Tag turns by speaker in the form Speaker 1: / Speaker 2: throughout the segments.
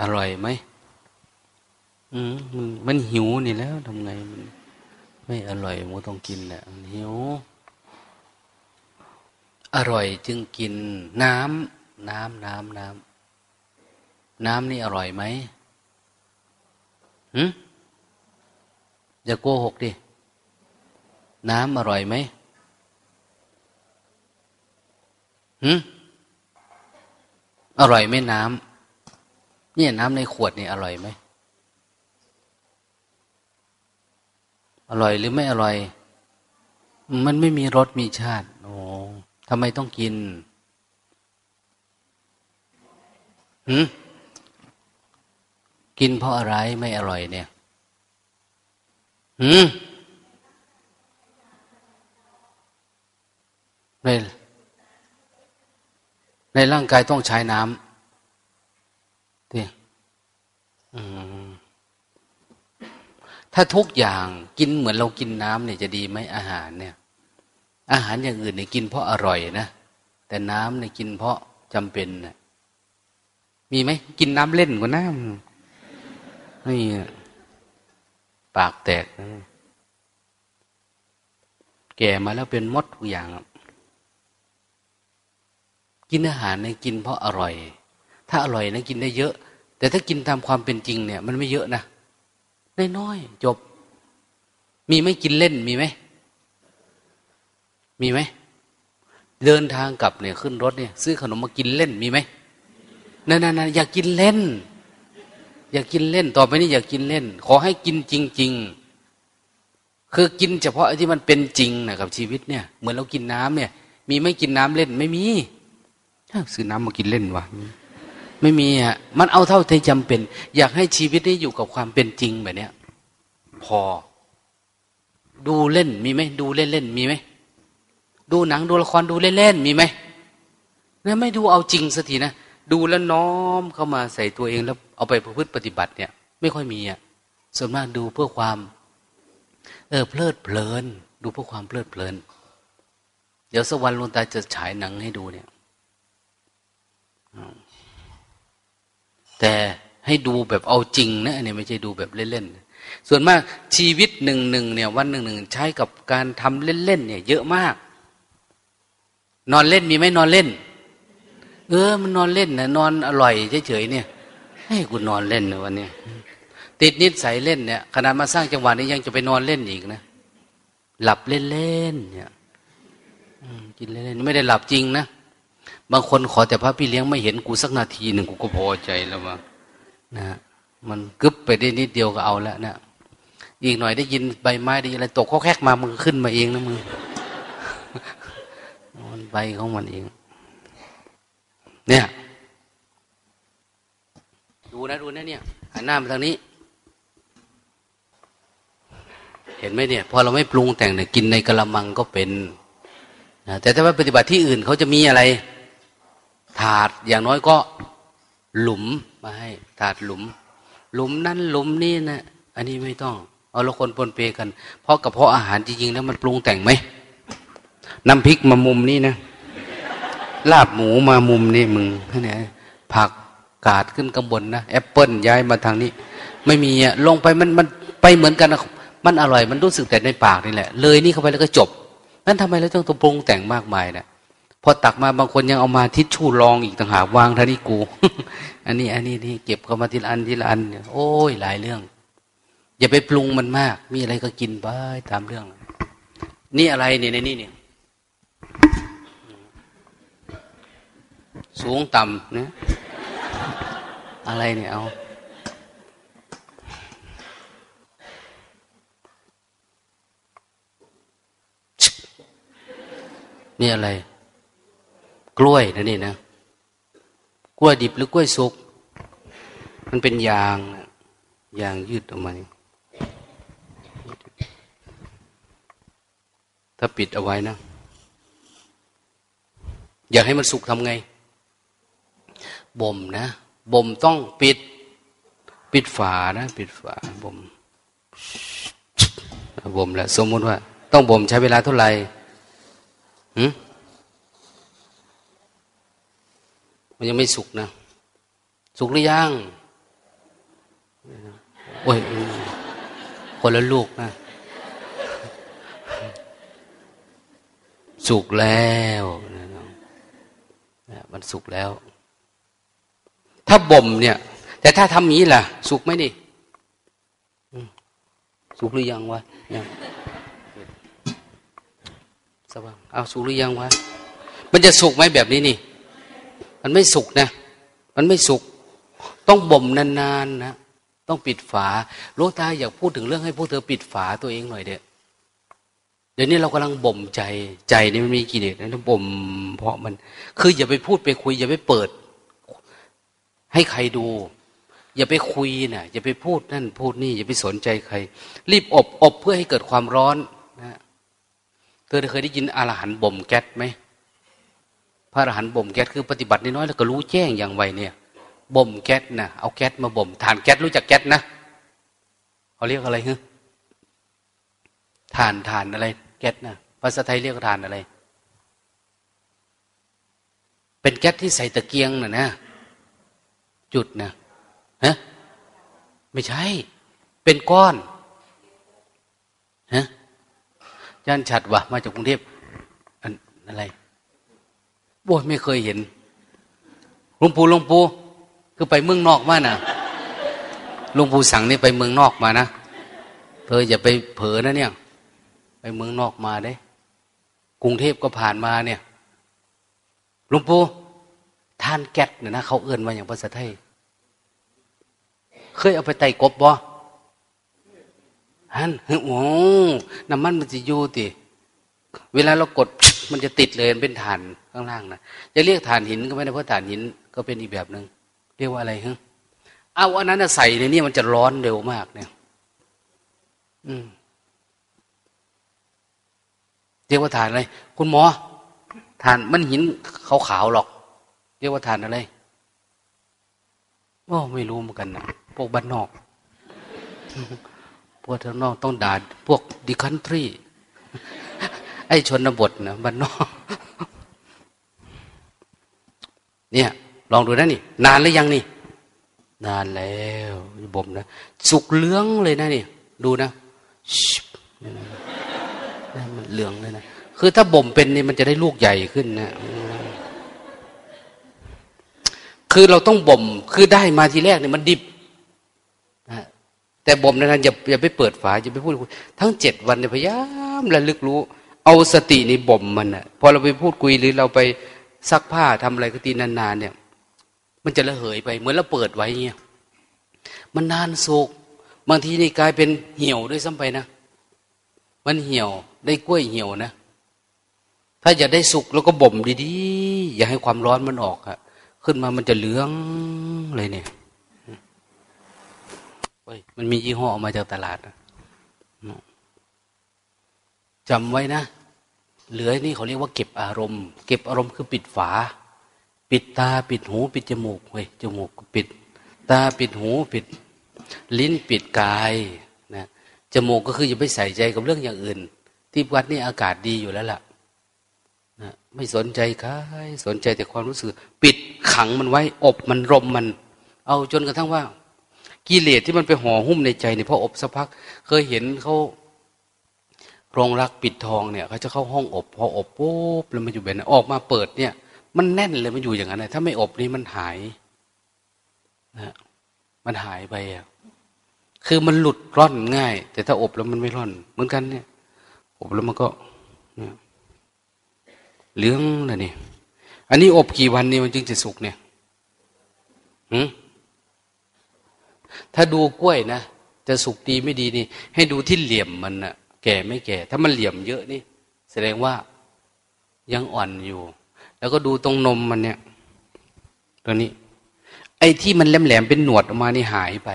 Speaker 1: อร่อยไหมอืมมันหิวนี่แล้วทำไงมัน ไม่อร่อยมันต้องกินแหละมันหิว อร่อยจึงกินน้ำน้ำน้ำน้ำน้ำนี่อร่อยไหมหืมอย่าโกหกดิ น้ำอร่อยไหมหืมอร่อยไหมน้ำ เนี่ยน้ำในขวดนี่อร่อยไหม อร่อยหรือไม่อร่อย มันไม่มีรสมีชาติ โอ้ทำไมต้องกินหืมกินเพราะอะไรไม่อร่อยเนี่ยหืมในในร่างกายต้องใช้น้ำที่ ถ้าทุกอย่างกินเหมือนเรากินน้ำเนี่ยจะดีไหมอาหารเนี่ย อาหารอย่างอื่นเนี่ยกินเพราะอร่อยนะแต่น้ำเนี่ยกินเพราะจำเป็นนะมีไหมกินน้ำเล่นกว่าน้ำนี่ปากแตกนะแก่มาแล้วเป็นมดทุกอย่างกินอาหารเนี่ยกินเพราะอร่อย ถ้าอร่อยนะกินได้เยอะ แต่ถ้ากินตามความเป็นจริงเนี่ย มันไม่เยอะนะได้น้อยจบ มีไหมกินเล่นมีไหมมีไหมเดินทางกลับเนี่ยขึ้นรถเนี่ย ซื้อขนมมากินเล่นมีไหมนั่นนั่นอยากกินเล่น อยากกินเล่น ต่อไปนี้อยากกินเล่น ขอให้กินจริง ๆ คือกินเฉพาะที่มันเป็นจริงนะกับชีวิตเนี่ย เหมือนเรากินน้ำเนี่ย มีไม่กินน้ำเล่นไม่มีซื้อน้ำมากินเล่นวะ ไม่มีอะมันเอาเท่าที่จำเป็น อยากให้ชีวิตได้อยู่กับความเป็นจริงแบบเนี้ย พอ ดูเล่นมีไหมดูเล่นเล่นมีไหมดูหนังดูละครดูเล่นเล่นมีไหมเนี่ยไม่ดูเอาจริงสักทีนะดูแล้วน้อมเข้ามาใส่ตัวเองแล้วเอาไปประพฤติปฏิบัติเนี่ย ไม่ค่อยมีอะส่วนมากดูเพื่อความ เออเพลิดเพลิน ดูเพื่อความเพลิดเพลิน เดี๋ยวสักวันลุงตาจะฉายหนังให้ดูเนี่ย แต่ให้ดูแบบเอาจริงนะเนี่ยไม่ใช่ดูแบบเล่นๆส่วนมากชีวิตหนึ่งหนึ่งเนี่ย วันหนึ่งหนึ่งใช้กับการทำเล่นๆเนี่ย เยอะมาก นอนเล่นมีไหมนอนเล่น เออ มันนอนเล่นนะนอนอร่อยเฉยๆเนี่ยให้กูนอนเล่นนะวันนี้ติดนิสัยเล่นเนี่ยขนาดมาสร้างจังหวะนี้ยังจะไปนอนเล่นอีกนะหลับเล่นๆเนี่ยกินเล่นๆไม่ได้หลับจริงนะ บางคนขอแต่พระพี่เลี้ยงไม่เห็นกูสักนาทีหนึ่งกูก็พอใจแล้วว่านะมันกึบไปได้นิดเดียวก็เอาแล้วนะอีกหน่อยได้ยินใบไม้ได้ยินอะไรตกข้อแคกมามึงขึ้นมาเองนะมึงมันใบของมันเอง เนี่ย ดูนะดูนะเนี่ยหันหน้ามาทางนี้ เห็นไหมเนี่ย พอเราไม่ปรุงแต่งเนี่ยกินในกระมังก็เป็นนะแต่ถ้าว่าปฏิบัติที่อื่นเขาจะมีอะไร ถาดอย่างน้อยก็หลุมมาให้ ถาดหลุม หลุมนั้นหลุมนี้นะอันนี้ไม่ต้อง เอาละคนปนเปกัน เพราะกระเพาะอาหารจริงๆแล้วมันปรุงแต่งไหมน้ำพริกมามุมนี้นะลาบหมูมามุมนี้มึงเนี่ยผักกาดขึ้นกำบนนะแอปเปิลย้ายมาทางนี้ ไม่มีอะลงไปมันมันไปเหมือนกันนะมันอร่อยมันรู้สึกแต่ในปากนี่แหละ เลยนี่เข้าไปแล้วก็จบนั่นทำไมเราต้องตปรุงแต่งมากมายเนะ พอตักมาบางคนยังเอามาทิชชู่รองอีกต่างหากวางท่านี้กู อันนี้ อันนี้นี่เก็บเข้ามาทีละอันทีละอันโอ้ยหลายเรื่อง อย่าไปปรุงมันมาก มีอะไรก็กินไปตามเรื่อง นี่อะไรเนี่ยในนี่เนี่ยสูงต่ำเนะอะไรเนี่ยเอานี่อะไร กล้วยนะนี่นะกล้วยดิบหรือกล้วยสุก มันเป็นยางยางยืดออกมาถ้าปิดเอาไว้นะ อยากให้มันสุกทำไง บ่มนะ บ่มต้องปิด ปิดฝานะ ปิดฝาบ่มบ่มแหล้วสมมุติว่า ต้องบ่มใช้เวลาเท่าไหร่หืม มันยังไม่สุกนะ สุกหรือยังโอ้ยคนละลูกนะ สุกแล้วมันสุกแล้ว ถ้าบ่มเนี่ย แต่ถ้าทำนี้ล่ะ สุกไหมนี่สุกหรือยังวะยังสว่างเอาสุกหรือยังวะมันจะสุกไหมแบบนี้นี่ มันไม่สุกนะ มันไม่สุก ต้องบ่มนานๆนะต้องปิดฝาโลตาอยากพูดถึงเรื่องให้พวกเธอปิดฝาตัวเองหน่อยเด็ดเดี๋ยวนี้เรากำลังบ่มใจ ใจนี่มันมีกิเลสนะต้องบ่มเพราะมัน คืออย่าไปพูดไปคุย อย่าไปเปิด ให้ใครดู อย่าไปคุยนะอย่าไปพูดนั่นพูดนี่ อย่าไปสนใจใคร รีบอบอบเพื่อให้เกิดความร้อนนะ เธอเคยได้ยินอรหันบ่มแก๊สไหม ระอรหันบ่มแก๊สคือปฏิบัติน้อยแล้วก็รู้แจ้งอย่างไวเนี่ยบ่มแก๊สนะเอาแก๊สมาบ่มฐานแก๊สรู้จักแก๊สนะเขาเรียกอะไรฮะฐานฐานอะไร แก๊สนะภาษาไทยเรียกฐานอะไร เป็นแก๊สที่ใส่ตะเกียงน่ะนะจุดนะฮะไม่ใช่ เป็นก้อนฮะย่านฉัดวะมาจากกรุงเทพอันอะไร โว้ยไม่เคยเห็นหลวงปู่หลวงปู่คือไปเมืองนอกมานะ่ะหลวงปู่สั่งนี่ไปเมืองนอกมานะเธออย่าไปเผลอนะเนี่ย ไปเมืองนอกมาได้ กรุงเทพก็ผ่านมาเนี่ยหลวงปู่ท่านแก๊สเนี่ยนะเขาเอื้อนมาอย่างภาษาไทย เคยเอาไปไต่กบบ่ฮันโอ้น้ำมันมันจะอยู่ติ เวลาเรากด มันจะติดเลยเป็นฐานข้างล่างนะจะเรียกฐานหินก็ไม่ได้เพราะฐานหินก็เป็นอีกแบบหนึ่งเรียกว่าอะไรฮะเอาอันนั้นใส่ในนี้มันจะร้อนเร็วมากเนี่ย อืมเรียกว่าฐานอะไร คุณหมอฐานมันหินขาวๆหรอก เรียกว่าฐานอะไรโอ้ไม่รู้เหมือนกันนะพวกบ้านนอก พวกทางนอกต้องด่าพวกดิคันทรี ไอ้ชนบทนะบ้านนอกเนี่ย ลองดูนะนี่ นานหรือยังนี่ นานแล้วบ่มนะ สุกเหลืองเลยนะนี่ ดูนะมันเหลืองเลยนะคือถ้าบ่มเป็นนี่มันจะได้ลูกใหญ่ขึ้นนะคือเราต้องบ่ม คือได้มาทีแรกเนี่ยมันดิบนะแต่บ่มนั้นอย่าอย่าไปเปิดฝาอย่าไปพูดทั้งเจ็ดวันเนี่ยพยายามระลึกรู้ เอาสติในบ่มมันอะพอเราไปพูดคุยหรือเราไปซักผ้าทำอะไรก็ตีนานๆเนี่ย มันจะระเหยไป เหมือนเราเปิดไว้เงี้ยมันนานสุกบางทีนี่กลายเป็นเหี่ยวด้วยซ้ำไปนะมันเหี่ยวได้กล้วยเหี่ยวนะ ถ้าอยากได้สุกแล้วก็บ่มดีๆ อย่าให้ความร้อนมันออกอะขึ้นมามันจะเหลืองเลยเนี่ยเฮ้ยมันมียี่ห้อออกมาจากตลาดนะ จำไว้นะ เหลือนี่เขาเรียกว่า เก็บอารมณ์ เก็บอารมณ์คือปิดฝา ปิดตาปิดหู ปิดจมูกเว้ยจมูกปิด ตาปิดหูปิด ลิ้นปิดกายนะจมูกก็คืออย่าไปใส่ใจกับเรื่องอย่างอื่น ที่วัดนี่อากาศดีอยู่แล้วล่ะนะไม่สนใจใครสนใจแต่ความรู้สึก ปิดขังมันไว้ อบมันรมมัน เอาจนกระทั่งว่า กิเลสที่มันไปห่อหุ้มในใจเนี่ยพออบสักพัก เคยเห็นเขา โรงรักปิดทองเนี่ยเขาจะเข้าห้องอบ พออบปุ๊บแล้วมันอยู่แบบนั้นออกมาเปิดเนี่ย มันแน่นเลยมันอยู่อย่างนั้นถ้าไม่อบนี่มันหายนะมันหายไปอะคือมันหลุดร่อนง่าย แต่ถ้าอบแล้วมันไม่ร่อน เหมือนกันเนี่ย อบแล้วมันก็เนี่ยเหลืองนะนี่อันนี้อบกี่วันนี่มันจึงจะสุกเนี่ยหืถ้าดูกล้วยนะจะสุกดีไม่ดีนี่ ให้ดูที่เหลี่ยมมันนะ แก่ไม่แก่ ถ้ามันเหลี่ยมเยอะนี่ แสดงว่ายังอ่อนอยู่ แล้วก็ดูตรงนมมันเนี่ย ตัวนี้ ไอ้ที่มันแหลมๆเป็นหนวดออกมานี่หายไป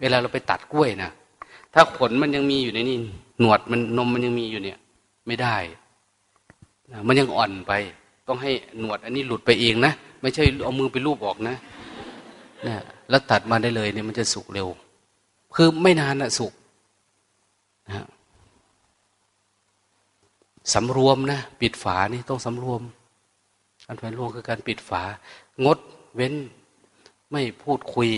Speaker 1: เวลาเราไปตัดกล้วยนะถ้าขนมันยังมีอยู่ในนี่หนวดมันนมมันยังมีอยู่เนี่ย ไม่ได้มันยังอ่อนไป ต้องให้หนวด อันนี้หลุดไปเองนะไม่ใช่เอามือไปรูปออกนะนะแล้วตัดมาได้เลยเนี่ยมันจะสุกเร็ว คือไม่นานนะสุก นะสำรวมนะปิดฝานี่ต้องสำรวมการไฟรวมคือการปิดฝา งดเว้นไม่พูดคุย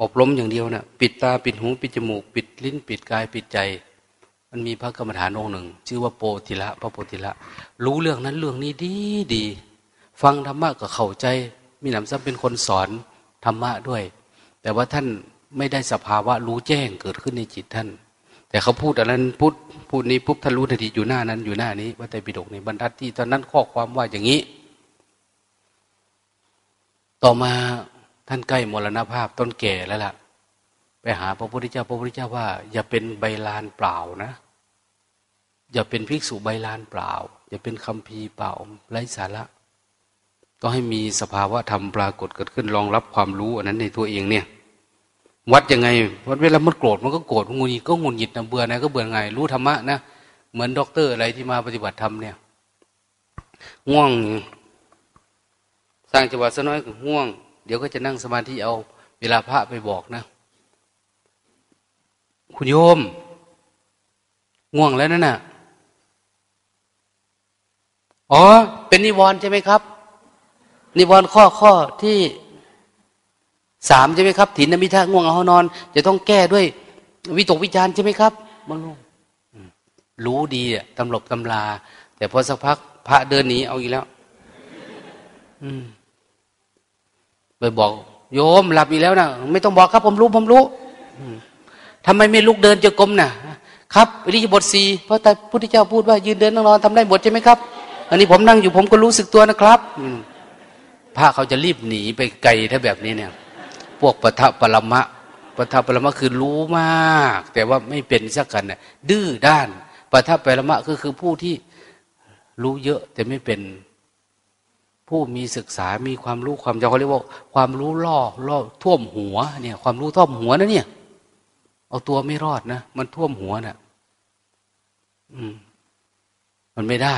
Speaker 1: อบรมอย่างเดียวนะ่ะปิดตาปิดหูปิดจมูก ปิดลิ้น ปิดกายปิดใจ มันมีพระกรรมฐานองค์หนึ่ง ชื่อว่าโปธิละ พระโปธิละ รู้เรื่องนั้นเรื่องนี้ดีดี ฟังธรรมะก็เข้าใจ มีหนำซ้ำเป็นคนสอนธรรมะด้วย แต่ว่าท่าน ไม่ได้สภาวะรู้แจ้งเกิดขึ้นในจิตท่าน แต่เขาพูดอันนั้นพูดพูดนี้ปุ๊บท่านรู้ทันทีอยู่หน้านั้นอยู่หน้านี้ว่าแต่ปิฎกในบรรทัดที่ตอนนั้นข้อความว่าอย่างนี้ ต่อมาท่านใกล้มรณภาพต้นแก่แล้วล่ะ ไปหาพระพุทธเจ้า พระพุทธเจ้าว่า อย่าเป็นใบลานเปล่านะ อย่าเป็นภิกษุใบลานเปล่า อย่าเป็นคัมภีร์เปล่าไร้สาระต้องให้มีสภาวะธรรมปรากฏเกิดขึ้นรองรับความรู้อันนั้นในตัวเองเนี่ย วัดยังไงวัดเวลามันโกรธมันก็โกรธหงุดหงิดก็หงุดหงิดนะเบื่อนะก็เบื่อไง รู้ธรรมะนะเหมือนด็อกเตอร์อะไรที่มาปฏิบัติธรรมเนี่ย ง่วง สร้างจังหวะสน้อยง่วง เดี๋ยวก็จะนั่งสมาธิเอา เวลาพระไปบอกนะ คุณโยม ง่วงแล้วนั่นน่ะอ๋อ เป็นนิวรณ์ใช่ไหมครับ นิวรณ์ข้อข้อที่ สามใช่ไหมครับถินนมิทะง่วงเอานอน จะต้องแก้ด้วย วิตกวิจารใช่ไหมครับบางลูกรู้ดีอะตำหลบตำลา แต่พอสักพัก พระเดินหนีเอาอีกแล้ว อืมไปบอก โยมหลับอีกแล้วนะไม่ต้องบอกครับ ผมรู้ผมรู้ทำไมไม่ลุกเดินจะกลมนะ่ะ ครับอริยบทสี่เพราะแต่พุทธเจ้าพูดว่า ยืนเดินนั่งนอนทำได้หมดใช่ไหมครับ อันนี้ผมนั่งอยู่ผมก็รู้สึกตัวนะครับ พระเขาจะรีบหนีไปไกลถ้าแบบนี้เนี่ย พวกปะทะปรมะปะทะปรมะคือรู้มาก แต่ว่าไม่เป็นสักกันน่ะดื้อด้านปะทะปรมะก็คือผู้ที่รู้เยอะแต่ไม่เป็นผู้มีศึกษา มีความรู้ความจำเขาเรียกว่า ความรู้ล่อล่อท่วมหัว เนี่ย ความรู้ท่วมหัวนะเนี่ย เอาตัวไม่รอดนะ มันท่วมหัวนะ่ะ อืม มันไม่ได้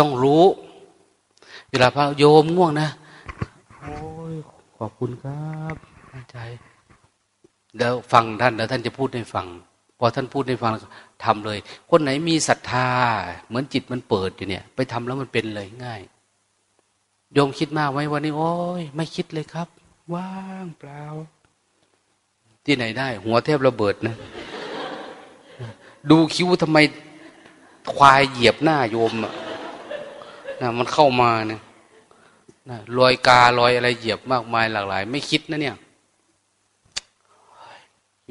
Speaker 1: ต้องรู้ เวลาพระโยมง่วงนะ โอ้ ขอบคุณครับใจเดี๋ยวฟังท่านแล้วท่านจะพูดให้ฟัง พอท่านพูดให้ฟังทำเลย คนไหนมีศรัทธา เหมือนจิตมันเปิดอยู่เนี่ย ไปทำแล้วมันเป็นเลยง่ายโยมคิดมากไหมวันนี้โอ้ยไม่คิดเลยครับ ว่างเปล่า ที่ไหนได้ หัวแทบระเบิดนะ ดูคิ้วทำไมควายเหยียบหน้าโยมอะนะมันเข้ามาเนี่ย นะรอยการอยอะไรเหยียบมากมายหลากหลาย ไม่คิดนะเนี่ย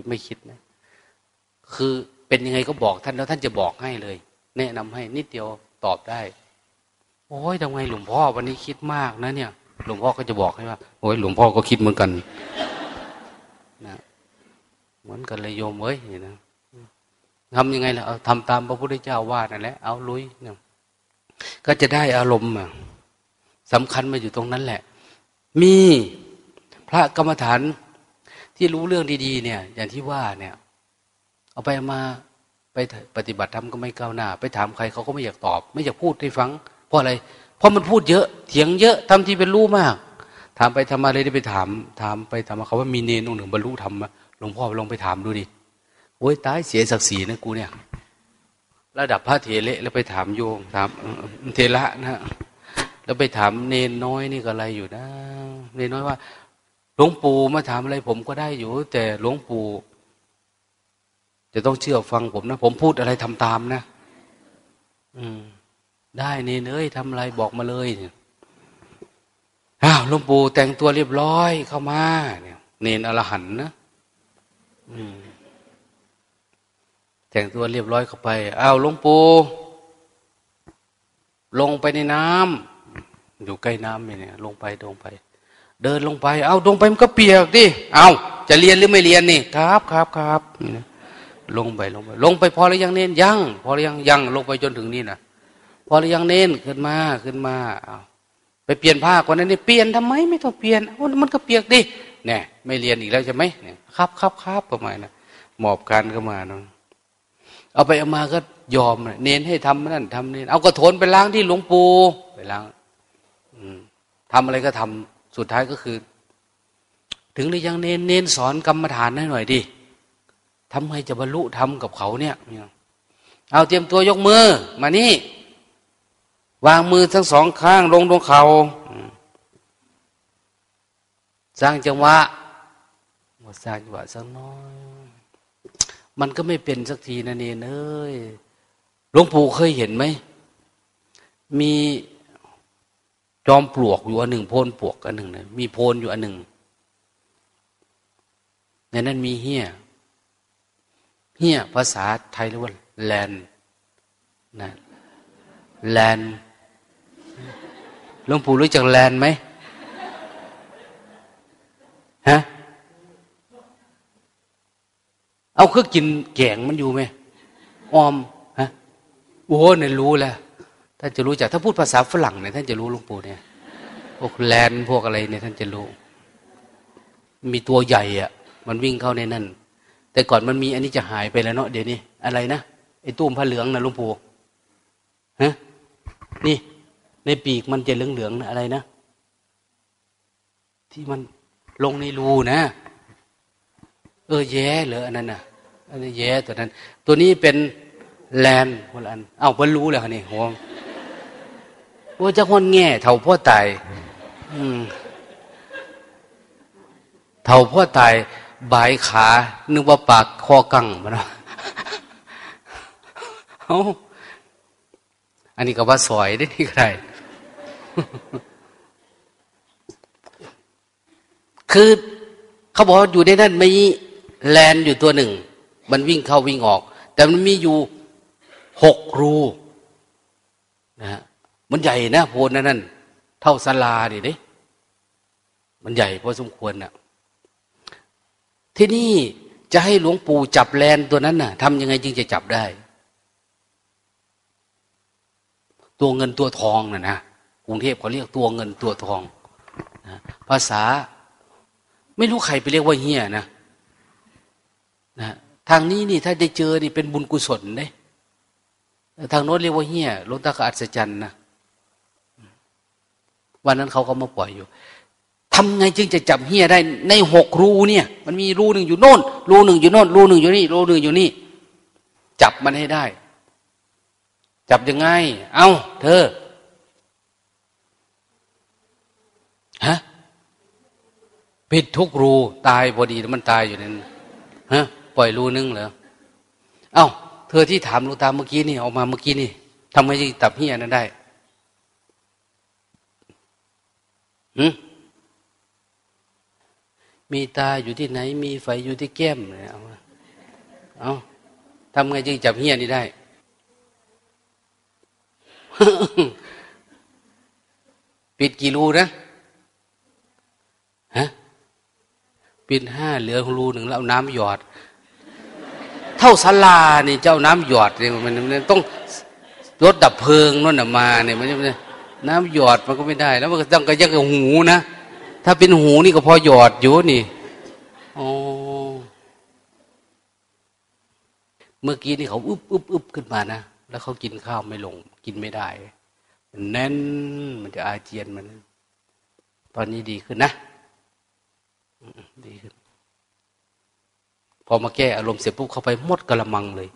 Speaker 1: ไม่คิดนะ คือเป็นยังไงก็บอกท่านแล้วท่านจะบอกให้เลย แนะนำให้นิดเดียวตอบได้ โอ้ยทำไงหลวงพ่อวันนี้คิดมากนะเนี่ย หลวงพ่อก็จะบอกให้ว่า โอ้ยหลวงพ่อก็คิดเหมือนกันนะเหมือนกันเลยโยมเอ้ยนะทำยังไงล่ะเอาทำตามพระพุทธเจ้าว่านั่นแหละเอาลุยเนี่ยก็จะได้อารมณ์ สำคัญมาอยู่ตรงนั้นแหละ มีพระกรรมฐานที่รู้เรื่องดี ๆ เนี่ย อย่างที่ว่าเนี่ย เอาไปมาไปปฏิบัติธรรมก็ไม่ก้าวหน้า ไปถามใครเขาก็ไม่อยากตอบ ไม่อยากพูดให้ฟัง เพราะอะไร เพราะมันพูดเยอะเถียงเยอะทำที่เป็นรู้มาก ถามไปทำมาเลยได้ไปถาม ถามไปถามมาเขาว่ามีเนรองหนึ่งบรรลุธรรมหลวงพ่อลองไปถามดูดิโอ้ยตายเสียศักดิ์ศรีนะกูเนี่ย ระดับพระเถระแล้วไปถามโยมถามเทระนะ แล้วไปถามเนนน้อยนี่ก็อะไรอยู่นะเนนน้อยว่า หลวงปู่มาถามอะไรผมก็ได้อยู่ แต่หลวงปู่จะต้องเชื่อฟังผมนะ ผมพูดอะไรทำตามนะ อืม ได้เนเอ้ยทำอะไรบอกมาเลยเนี่ยอ้าวหลวงปู่แต่งตัวเรียบร้อยเข้ามา เนี่ย เนนอรหันนะอืมแต่งตัวเรียบร้อยเข้าไปอ้าวหลวงปู่ลงไปในน้ำ อยู่ใกล้น้ำเนี่ยลงไปลงไป เดินลงไป เอาลงไปมันก็เปียกดิเอาจะเรียนหรือไม่เรียนนี่ครับครับครับลงไปลงไป ลงไปพอหรือยังเน้นยังพอหรือยังยังลงไปจนถึงนี่นะพอหรือยังเน้นขึ้นมาขึ้นมาเอาไปเปลี่ยนผ้าคนนั้นนี่เปลี่ยนทำไมไม่ต้องเปลี่ยนมันก็เปียกดิเนี่ยไม่เรียนอีกแล้วใช่ไหมเนี่ยครับครับครับประมาณนะหมอบกันเข้ามาเนาะเอาไปเอามาก็ยอมเน้นให้ทำนั่นทำนี่เอากระโถนไปล้างที่หลวงปู่ไปล้าง ทำอะไรก็ทำสุดท้ายก็คือ ถึงหรือยังเน้นเน้นสอนกรรมฐานให้หน่อยดิทำให้จะบรรลุทำกับเขาเนี่ย เอาเตรียมตัวยกมือ มานี่ วางมือทั้งสองข้างลงตรงเขา สร้างจังหวะสร้างจังหวะสักน้อย มันก็ไม่เป็นสักทีนะเนนเอ้ยหลวงปู่เคยเห็นไหม มี จอมปลวกอยู่อันหนึ่งโพนปลวกอันหนึ่งนะมีโพนอยู่อันหนึ่งในนั้นมีเฮี้ยเฮี้ยภาษาไทยเรียกว่า แลนนะแลนหลวงปู่รู้จักแลนไหมฮะเอาคือกินแกงมันอยู่ไหมออมฮะโอ้เนี่ยรู้แล้ว ท่านจะรู้จักถ้าพูดภาษาฝรั่งเนี่ยท่านจะรู้หลวงปู่เนี่ยพวกแลนพวกอะไรเนี่ยท่านจะรู้ มีตัวใหญ่อะมันวิ่งเข้าในนั่น แต่ก่อนมันมีอันนี้จะหายไปแล้วเนาะเดี๋ยวนี้ อะไรนะไอ้ตุ้มผ้าเหลืองนะหลวงปู่ฮะนี่ ในปีกมันจะเหลืองๆนะอะไรนะที่มันลงในรูนะ เออแย่เหรออันนั้นนะอันนี้แย่ตัวนั้น ตัวนี้เป็นแลนคนละอันเอ้าเพิ่นรู้แล้วนี่หัว ว่าจะคนแง่เท่าพ่อตายเท่าพ่อตายบายขา นึกว่าปากคอกังมันเอาอันนี้ก็ว่าสวยได้ที่ใครคือเขาบอกอยู่ในนั้นมีแลนอยู่ตัวหนึ่ง มันวิ่งเข้าวิ่งออก แต่มันมีอยู่หกรูนะฮะ มันใหญ่นะโพนนั่นนั่นเท่าสลาดิเด้มันใหญ่พอสมควรนะ่ะ ที่นี่จะให้หลวงปู่จับแลนตัวนั้นน่ะทำยังไงจึงจะจับได้ ตัวเงินตัวทองน่ะนะกรุงเทพเขาเรียกตัวเงินตัวทองนะภาษา ไม่รู้ใครไปเรียกว่าเฮียนะนะทางนี้นี่ถ้าได้เจอนี่เป็นบุญกุศลเด้ทางโน้นเรียกว่าเฮียลงตากอัศจรรย์นะ วันนั้นเขาก็มาปล่อยอยู่ทำไงจึงจะจับเฮียได้ในหกรูเนี่ย มันมีรูหนึ่งอยู่โน่น รูหนึ่งอยู่โน่น รูหนึ่งอยู่นี่รูหนึ่งอยู่นี่ จับมันให้ได้ จับยังไง เอา้า เธอฮะปิดทุกรูตายพอดีมันตายอยู่นั้นฮะปล่อยรูนึงเหรอเอา้า เธอที่ถามลูกตาเมื่อกี้นี่ออกมาเมื่อกี้นี่ทำไงจะตับเฮียนั้นได้หื มีตาอยู่ที่ไหน มีไฟอยู่ที่แก้มเนี่ยเอาเอาทำไงจึงจับเฮียนี่ได้ ปิดกี่รูนะฮะปิดห้าเหลือรูหนึ่งแล้วน้ำหยอด เท่าสลานี่เจ้าน้ำหยอดเนี่ยมันต้องรถดับเพลิงนั่นมาเนี่ยมัน น้ำหยอดมันก็ไม่ได้ แล้วมันก็ต้องกระยักกับหูนะถ้าเป็นหูนี่ก็พอหยอดอยู่นี่โอ้เมื่อกี้นี่เขาอึบอึบอึบขึ้นมานะแล้วเขากินข้าวไม่ลง กินไม่ได้มันแน่นมันจะอาเจียนมัน ตอนนี้ดีขึ้นนะดีขึ้น พอมาแก้อารมณ์เสร็จปุ๊บเข้าไปหมดกระมังเลย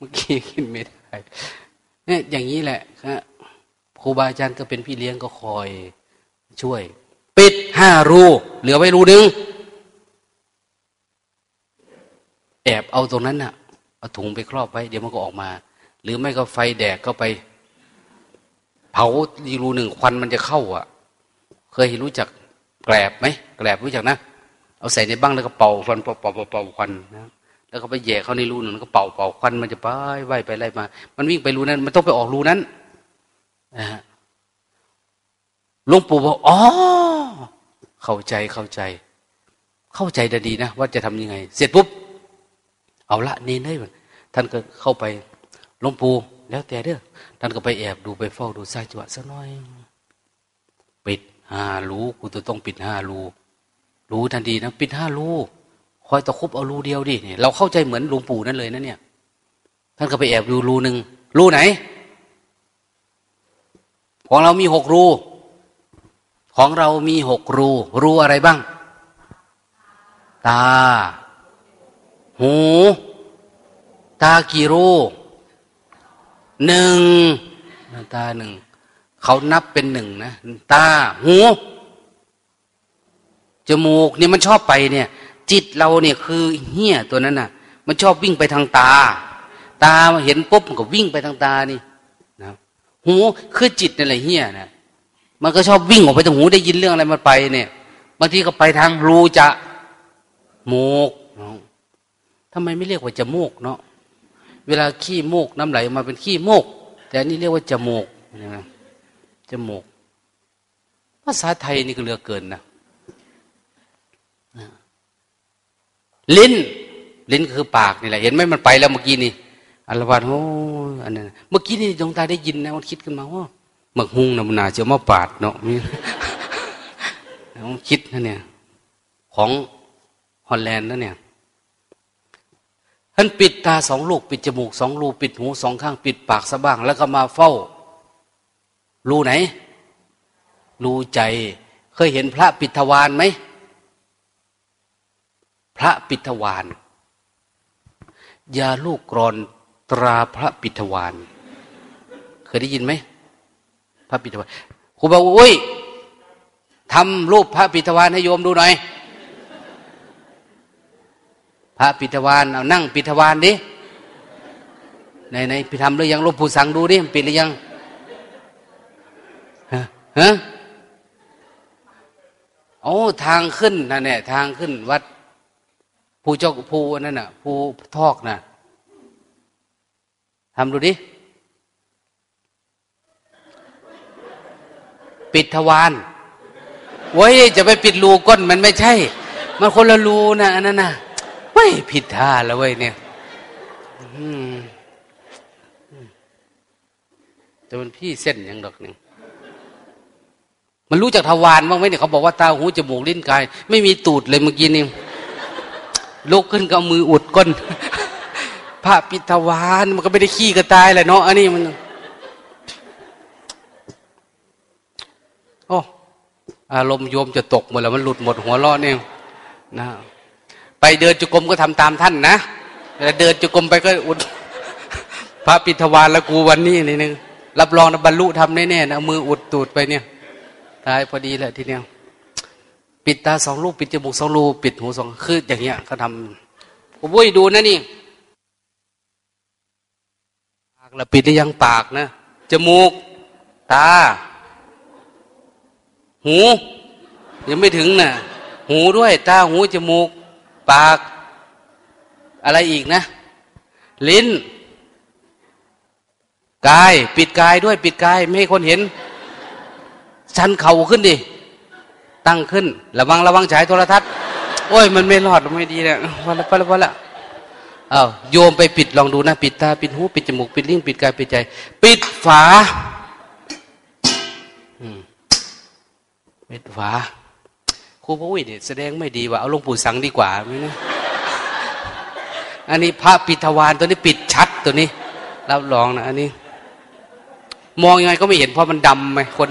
Speaker 1: เมื่อกี้กินไม่ได้เนี่ยอย่างนี้แหละครับครูบาอาจารย์ก็เป็นพี่เลี้ยงก็คอย ช่วย ปิดห้ารูเหลือไว้รูหนึ่งแอบเอาตรงนั้นน่ะเอาถุงไปครอบไว้ เดี๋ยวมันก็ออกมา หรือไม่ก็ไฟแดกก็ไป เผาดีรูหนึ่งควันมันจะเข้า อะ เคยรู้จักแกลบไหมแกลบรู้จักนะเอาใส่ในบ้างแล้วก็เป่าควันเป่าเป่าเป่าควันนะ แล้วก็ไปแย่เขาในรูนึ่งก็เป่าเป่าควันมันจะไปไหวไปไล่มา มันวิ่งไปรูนั้น มันต้องไปออกรูนั้นนะฮะหลวงปู่บอกอ๋อเข้าใจเข้าใจ เข้าใจดีนะว่าจะทำยังไง เสร็จปุ๊บ เอาละเน้นได้หมือนท่านก็เข้าไปหลวงปู่แล้วแต่เด้อท่านก็ไปแอบดูไปเฝ้าดูสายจังหวะสักน้อย ปิดห้ารูกูต้องปิดห้ารูรู้ทันทีนะ ปิดห้ารู คอยตะคุบเอารูเดียวดิเนี่ยเราเข้าใจเหมือนหลวงปู่นั่นเลยนะเนี่ย ท่านก็ไปแอบดูรูหนึ่งรูไหน ของเรามีหกรู ของเรามีหกรู รูอะไรบ้าง ตา หู ตากี่รูหนึ่งตาหนึ่งเขานับเป็นหนึ่งนะ ตา หู จมูกเนี่ยมันชอบไปเนี่ย จิตเราเนี่ยคือเหี้ยตัวนั้นน่ะ มันชอบวิ่งไปทางตา ตาเห็นปุ๊บมันก็วิ่งไปทางตานี่นะหูคือจิตนี่แหละเหี้ยนะมันก็ชอบวิ่งออกไปทางหูได้ยินเรื่องอะไรมันไปเนี่ยบางทีก็ไปทางรูจะโมกทำไมไม่เรียกว่าจมูกเนาะเวลาขี้โมกน้ำไหลมาเป็นขี้โมก แต่อันนี้เรียกว่าจมูกนะจมูก ภาษาไทยนี่ก็เหลือเกินนะ ลิ้น ลิ้นคือปากนี่แหละ เห็นไหมมันไปแล้วเมื่อกี้นี่อัลวาดโอ้อันนั้นเมื่อกี้นี่ดวงตาได้ยินนะมันคิดขึ้นมาว่าหมึกหุงนะมันนาเจ้ามาปาดเนาะมีคิดนะเนี่ย ของฮอลแลนด์นะเนี่ยท่านปิดตาสองลูก ปิดจมูกสองรูปิดหูสองข้าง ปิดปากสะบ้าง แล้วก็มาเฝ้า รูไหน รูใจ เคยเห็นพระปิดทวารไหม พระปิทวารยาลูกกรอนตราพระปิทวารเคยได้ยินไหมพระปิทวารครูบอกอุ้ยทำรูปพระปิทวารให้โยมดูหน่อย พระปิทวานเอานั่งปิทวานดิในในพิธรรมหรือยังลบผู้สั่งดูดิปิดหรือยังฮะฮะโอ้ทางขึ้นนั่นแหละทางขึ้นวัด ภูเจ้าภูนั่นน่ะภูทอกน่ะทำดูดิ ปิดทวารไว้จะไปปิดรูก้นมันไม่ใช่ มันคนละรูนะอันนั้นน่ะไม่ผิดท่าแล้วเว้ยเนี่ยแต่มันพี่เส้นยังดอกหนึ่งมันรู้จักทวารบ้างไหมเนี่ยเขาบอกว่าตาหูจมูกลิ้นกาย ไม่มีตูดเลยเมื่อกี้นี่ ลุกขึ้นก็มืออุดก้นพระปิทวานมันก็ไม่ได้ขี้กระตายแหละเนาะอันนี้มันโอ้อารมณ์โยมจะตกหมดแล้วมันหลุดหมดหัวล้อเนี่ยนะไปเดินจุกรมก็ทำตามท่านนะแต่เดินจุกรมไปก็อุด พระปิทวานละกูวันนี้นี่นึงรับรองนะบรรลุทำแน่ๆนะมืออุดตูดไปเนี่ยตายพอดีแหละทีเนี้ย ปิดตาสองลูกปิดจมูกสองลูปิดหูสองคืออย่างเงี้ยเขาทำผมวุ้ยดูนะนี่ปากละปิดได้ยังปากนะจมูก ตา หู ยังไม่ถึงนะ่ะ หูด้วย ตาหูจมูก ปาก อะไรอีกนะ ลิ้นกาย ปิดกายด้วย ปิดกาย ไม่ให้คนเห็นชันเข่าขึ้นดิ ตั้งขึ้น ระวังระวังฉายโทรทัศน์ โอ้ย มันไม่รอดไม่ดีเนี่ยพอละพอละพอละเอาโยมไปปิดลองดูนะ ปิดตา ปิดหูปิดจมูก ปิดลิ้นปิดกายปิดใจ ปิดฝาปิดฝาครูพระวิเนี่ยแสดงไม่ดีว่าเอาลงปู่สังดีกว่าไหมนะอันนี้พระปิทวานตัวนี้ปิดชัดตัวนี้รับรองนะอันนี้ มองยังไงก็ไม่เห็นเพราะมันดำไหมคน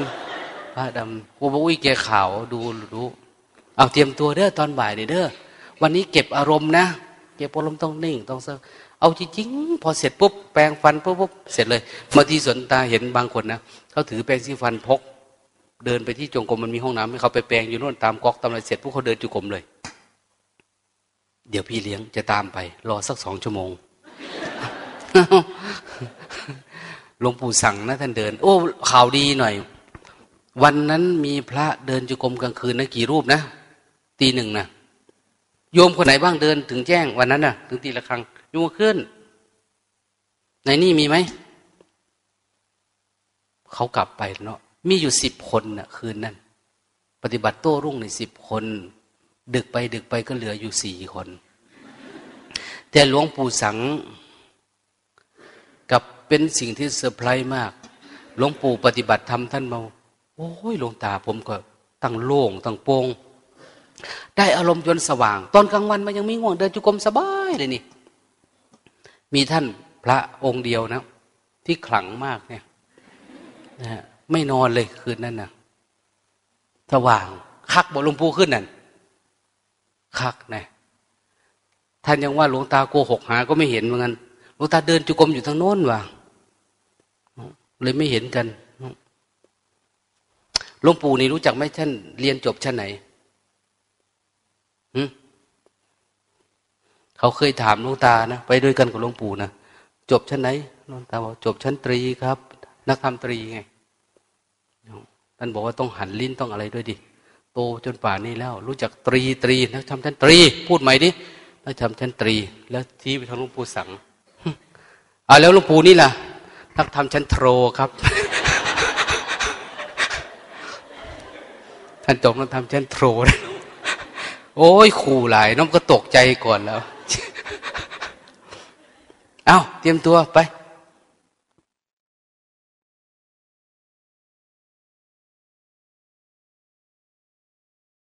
Speaker 1: พระดำครูพระวิแกขาวดูดูเอาเตรียมตัวเด้อตอนบ่ายเด้อวันนี้เก็บอารมณ์นะเก็บอารมณ์ต้องนิ่งต้องเซเอาจริงๆพอเสร็จปุ๊บแปรงฟันปุ๊บปุ๊บเสร็จเลยมาที่สวนตาเห็นบางคนนะเขาถือแปรงสีฟันพก เดินไปที่จงกรมมันมีห้องน้ำให้เขาไปแปลงอยู่นู่นตามก๊อกตามอะไรเสร็จพวกเขาเดินจุกรมเลย เดี๋ยวพี่เลี้ยงจะตามไป รอสักสองชั่วโมงหลวงปู่สั่งนะท่านเดิน โอ้ข่าวดีหน่อย วันนั้นมีพระเดินจุกรมกลางคืนนะกี่รูปนะตีหนึ่งนะโยมคนไหนบ้างเดินถึงแจ้งวันนั้นนะถึงตีละครั้งยกขึ้น ในนี่มีไหมเขากลับไปเนาะมีอยู่สิบคนนะ่ะ คืนนั้น ปฏิบัติโต้รุ่งในสิบคน ดึกไปดึกไปก็เหลืออยู่สี่คน แต่หลวงปู่สังกับเป็นสิ่งที่เซอร์ไพรส์มาก หลวงปู่ปฏิบัติธรรมท่านมา โอ้ยหลวงตาผมก็ตั้งโล่งตั้งโปงได้อารมณ์จนสว่าง ตอนกลางวันมันยังไมีง่วงเดินจุกรมสบายเลยนี่ มีท่านพระองค์เดียวนะ ที่ขลังมากเนี่ยนะไม่นอนเลยคืนนั้นนะสว่าง คักบอกหลวงปู่ขึ้นนั่นคักนะท่านยังว่าหลวงตาโกหกหา ก็ไม่เห็นเหมือนกันหลวงตาเดินจุกรมอยู่ทางโน้นว่ะเลยไม่เห็นกัน หลวงปู่นี่รู้จักไหมท่านเรียนจบชั้นไหนหเขาเคยถามหลวงตานะไปด้วยกันกับหลวงปู่นะจบชั้นไหนหลวงตาบอกจบชั้นตรีครับ นักธรรมตรีไงท่านบอกว่าต้องหันลิ้นต้องอะไรด้วยดิโตจนป่านนี้แล้ว รู้จักตรีตรีนักธรรมชั้นตรี พูดใหม่ดินักธรรมชั้นตรี แล้วที่ไปทางหลวงปู่สังอ่าแล้วหลวงปู่นี่ล่ะนักธรรมชั้นโทรครับ ท่านจบนักธรรมชั้นโทรโอ้ยขู่หลายน้องก็ตกใจก่อนแล้ว เอาเตรียมตัวไป